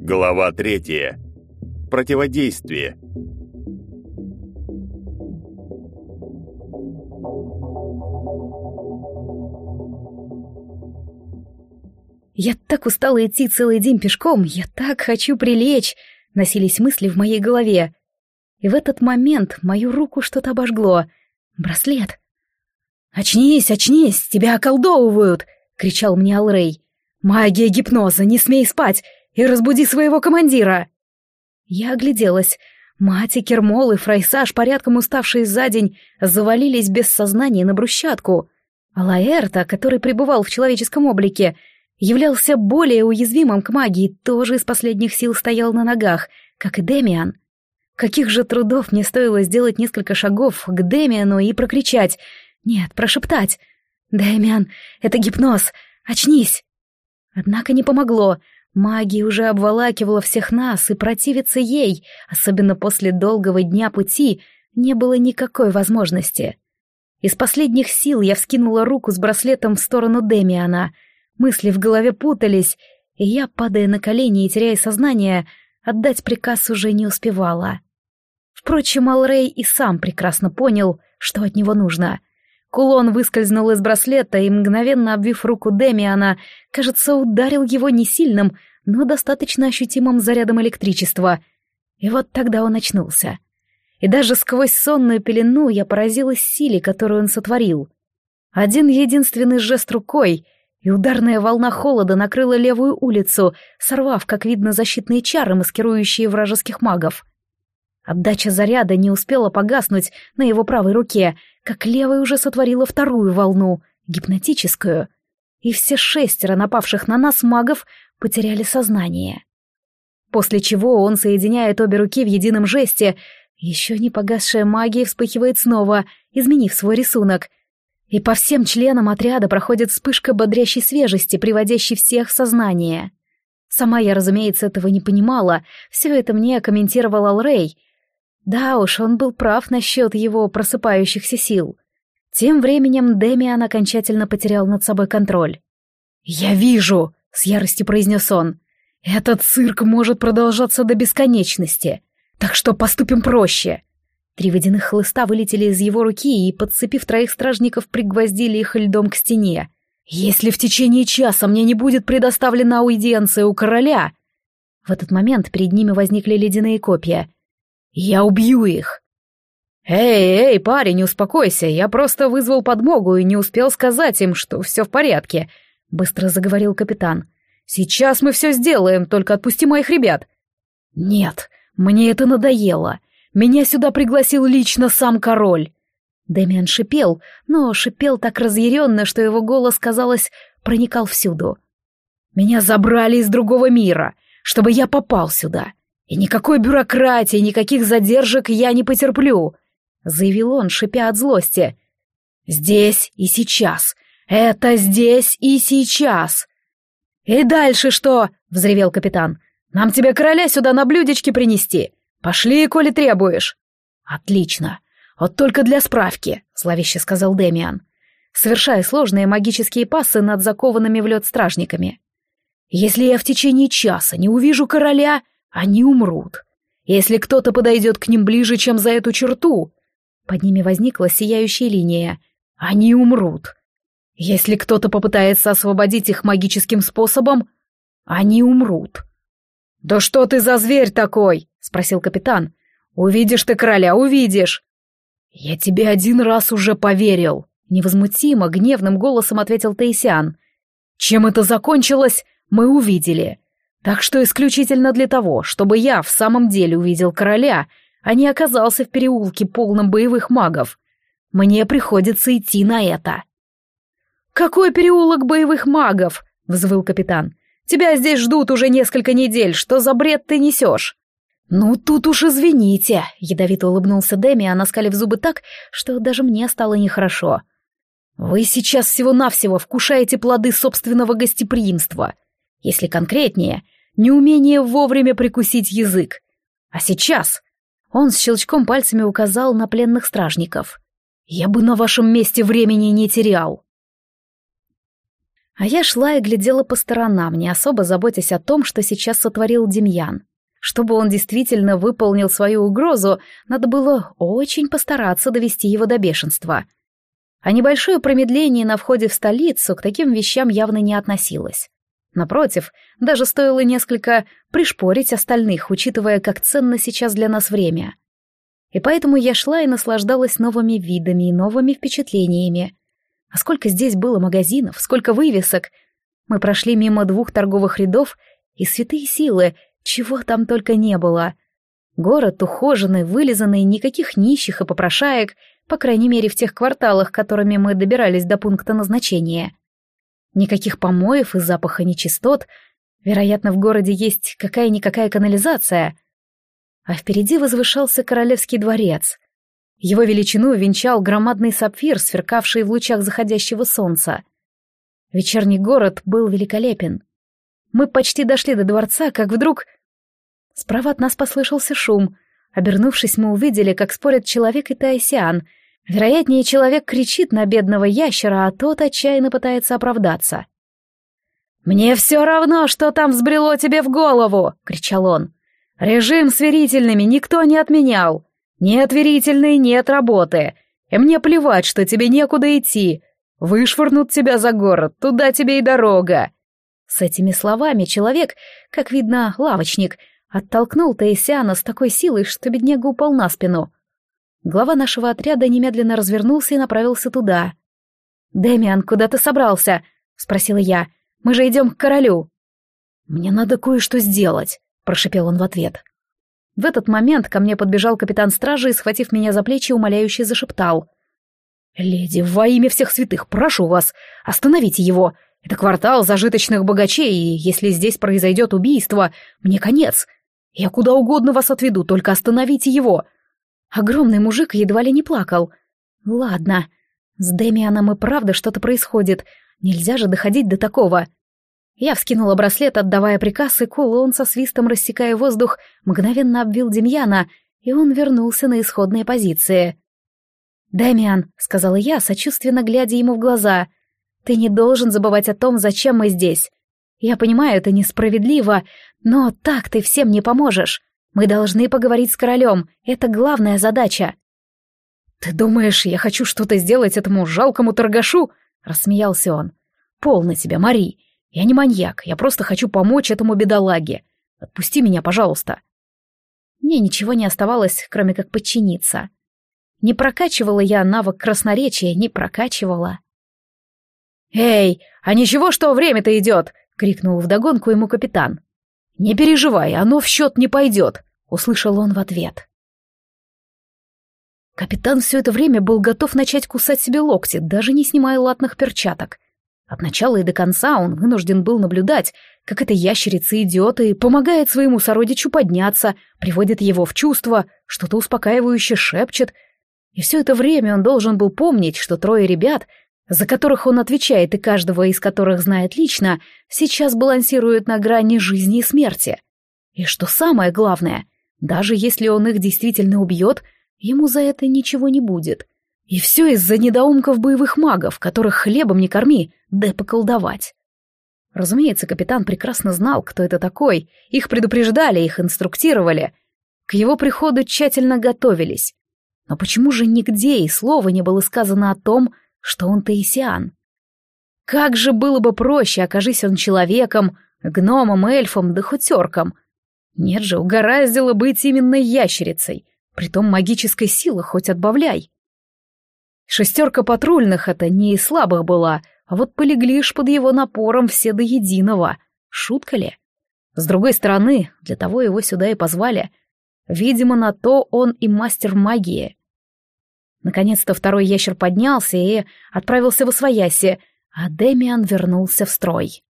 Глава третья. Противодействие. Я так устала идти целый день пешком, я так хочу прилечь, носились мысли в моей голове. И в этот момент мою руку что-то обожгло. Браслет. «Очнись, очнись, тебя околдовывают!» — кричал мне Алрей. «Магия гипноза, не смей спать! и разбуди своего командира!» Я огляделась. Мать и Кермол и Фрайсаж, порядком уставшие за день, завалились без сознания на брусчатку. А Лаэрта, который пребывал в человеческом облике, являлся более уязвимым к магии, тоже из последних сил стоял на ногах, как и Демиан. Каких же трудов мне стоило сделать несколько шагов к Демиану и прокричать. Нет, прошептать. «Демиан, это гипноз! Очнись!» Однако не помогло. Магия уже обволакивала всех нас, и противиться ей, особенно после долгого дня пути, не было никакой возможности. Из последних сил я вскинула руку с браслетом в сторону Демиана. Мысли в голове путались, и я, падая на колени и теряя сознание, отдать приказ уже не успевала. Впрочем, Алрей и сам прекрасно понял, что от него нужно — Кулон выскользнул из браслета и, мгновенно обвив руку Демиана, кажется, ударил его не сильным, но достаточно ощутимым зарядом электричества. И вот тогда он очнулся. И даже сквозь сонную пелену я поразилась силе, которую он сотворил. Один единственный жест рукой, и ударная волна холода накрыла левую улицу, сорвав, как видно, защитные чары, маскирующие вражеских магов. Отдача заряда не успела погаснуть на его правой руке — как левая уже сотворила вторую волну, гипнотическую, и все шестеро напавших на нас магов потеряли сознание. После чего он соединяет обе руки в едином жесте, еще не погасшая магия вспыхивает снова, изменив свой рисунок, и по всем членам отряда проходит вспышка бодрящей свежести, приводящей всех в сознание. Сама я, разумеется, этого не понимала, все это мне комментировал Алрей — да уж, он был прав насчет его просыпающихся сил. Тем временем Демиан окончательно потерял над собой контроль. «Я вижу!» — с яростью произнес он. «Этот цирк может продолжаться до бесконечности, так что поступим проще!» Три водяных хлыста вылетели из его руки и, подцепив троих стражников, пригвоздили их льдом к стене. «Если в течение часа мне не будет предоставлена аудиенция у короля...» В этот момент перед ними возникли ледяные копья — я убью их. Эй, эй, парень, успокойся, я просто вызвал подмогу и не успел сказать им, что все в порядке, быстро заговорил капитан. Сейчас мы все сделаем, только отпусти моих ребят. Нет, мне это надоело. Меня сюда пригласил лично сам король. Дэмиан шипел, но шипел так разъяренно, что его голос, казалось, проникал всюду. Меня забрали из другого мира, чтобы я попал сюда. И никакой бюрократии, никаких задержек я не потерплю, заявил он, шипя от злости. Здесь и сейчас. Это здесь и сейчас. И дальше что? взревел капитан. Нам тебе короля сюда на блюдечке принести. Пошли, коли требуешь. Отлично. Вот только для справки, зловеще сказал Демиан, совершая сложные магические пассы над закованными в лед стражниками. Если я в течение часа не увижу короля, они умрут. Если кто-то подойдет к ним ближе, чем за эту черту, под ними возникла сияющая линия. Они умрут. Если кто-то попытается освободить их магическим способом, они умрут. «Да что ты за зверь такой?» — спросил капитан. «Увидишь ты короля, увидишь!» «Я тебе один раз уже поверил», — невозмутимо, гневным голосом ответил Таисиан. «Чем это закончилось, мы увидели. Так что исключительно для того, чтобы я в самом деле увидел короля, а не оказался в переулке полном боевых магов. Мне приходится идти на это. «Какой переулок боевых магов?» — взвыл капитан. «Тебя здесь ждут уже несколько недель. Что за бред ты несешь?» «Ну, тут уж извините», — ядовито улыбнулся Дэми, а наскалив зубы так, что даже мне стало нехорошо. «Вы сейчас всего-навсего вкушаете плоды собственного гостеприимства. Если конкретнее, неумение вовремя прикусить язык. А сейчас он с щелчком пальцами указал на пленных стражников. Я бы на вашем месте времени не терял. А я шла и глядела по сторонам, не особо заботясь о том, что сейчас сотворил Демьян. Чтобы он действительно выполнил свою угрозу, надо было очень постараться довести его до бешенства. А небольшое промедление на входе в столицу к таким вещам явно не относилось. Напротив, даже стоило несколько пришпорить остальных, учитывая, как ценно сейчас для нас время. И поэтому я шла и наслаждалась новыми видами и новыми впечатлениями. А сколько здесь было магазинов, сколько вывесок. Мы прошли мимо двух торговых рядов, и святые силы, чего там только не было. Город ухоженный, вылизанный, никаких нищих и попрошаек, по крайней мере в тех кварталах, которыми мы добирались до пункта назначения. Никаких помоев и запаха нечистот. Вероятно, в городе есть какая-никакая канализация. А впереди возвышался королевский дворец. Его величину венчал громадный сапфир, сверкавший в лучах заходящего солнца. Вечерний город был великолепен. Мы почти дошли до дворца, как вдруг... Справа от нас послышался шум. Обернувшись, мы увидели, как спорят человек и Таисиан — Вероятнее, человек кричит на бедного ящера, а тот отчаянно пытается оправдаться. «Мне все равно, что там взбрело тебе в голову!» — кричал он. «Режим сверительными никто не отменял. Нет верительной, нет работы. И мне плевать, что тебе некуда идти. Вышвырнут тебя за город, туда тебе и дорога». С этими словами человек, как видно, лавочник, оттолкнул Таисиана с такой силой, что бедняга упал на спину. Глава нашего отряда немедленно развернулся и направился туда. «Дэмиан, куда ты собрался?» — спросила я. «Мы же идем к королю». «Мне надо кое-что сделать», — прошипел он в ответ. В этот момент ко мне подбежал капитан стражи и, схватив меня за плечи, умоляюще зашептал. «Леди, во имя всех святых, прошу вас, остановите его. Это квартал зажиточных богачей, и если здесь произойдет убийство, мне конец. Я куда угодно вас отведу, только остановите его. Огромный мужик едва ли не плакал. Ладно, с Демианом и правда что-то происходит. Нельзя же доходить до такого. Я вскинула браслет, отдавая приказ, и кулон со свистом рассекая воздух мгновенно обвил Демьяна, и он вернулся на исходные позиции. «Дэмиан», — сказала я, сочувственно глядя ему в глаза, — «ты не должен забывать о том, зачем мы здесь. Я понимаю, это несправедливо, но так ты всем не поможешь. Мы должны поговорить с королем. Это главная задача». «Ты думаешь, я хочу что-то сделать этому жалкому торгашу?» — рассмеялся он. «Полно тебя, Мари. Я не маньяк, я просто хочу помочь этому бедолаге. Отпусти меня, пожалуйста». Мне ничего не оставалось, кроме как подчиниться. Не прокачивала я навык красноречия, не прокачивала. «Эй, а ничего, что время-то идет!» — крикнул вдогонку ему капитан. «Не переживай, оно в счет не пойдет», — услышал он в ответ. Капитан все это время был готов начать кусать себе локти, даже не снимая латных перчаток. От начала и до конца он вынужден был наблюдать, как эта ящерица идет и помогает своему сородичу подняться, приводит его в чувство, что-то успокаивающе шепчет. И все это время он должен был помнить, что трое ребят — за которых он отвечает и каждого из которых знает лично, сейчас балансируют на грани жизни и смерти. И что самое главное, даже если он их действительно убьет, ему за это ничего не будет. И все из-за недоумков боевых магов, которых хлебом не корми, да поколдовать. Разумеется, капитан прекрасно знал, кто это такой, их предупреждали, их инструктировали. К его приходу тщательно готовились. Но почему же нигде и слова не было сказано о том, что он таисиан. Как же было бы проще, окажись он человеком, гномом, эльфом да хоть. Нет же, угораздило быть именно ящерицей, притом магической силы хоть отбавляй. Шестерка патрульных это не из слабых была, а вот полегли ж под его напором все до единого. Шутка ли? С другой стороны, для того его сюда и позвали. Видимо, на то он и мастер магии. Наконец-то второй ящер поднялся и отправился в освояси, а Демиан вернулся в строй.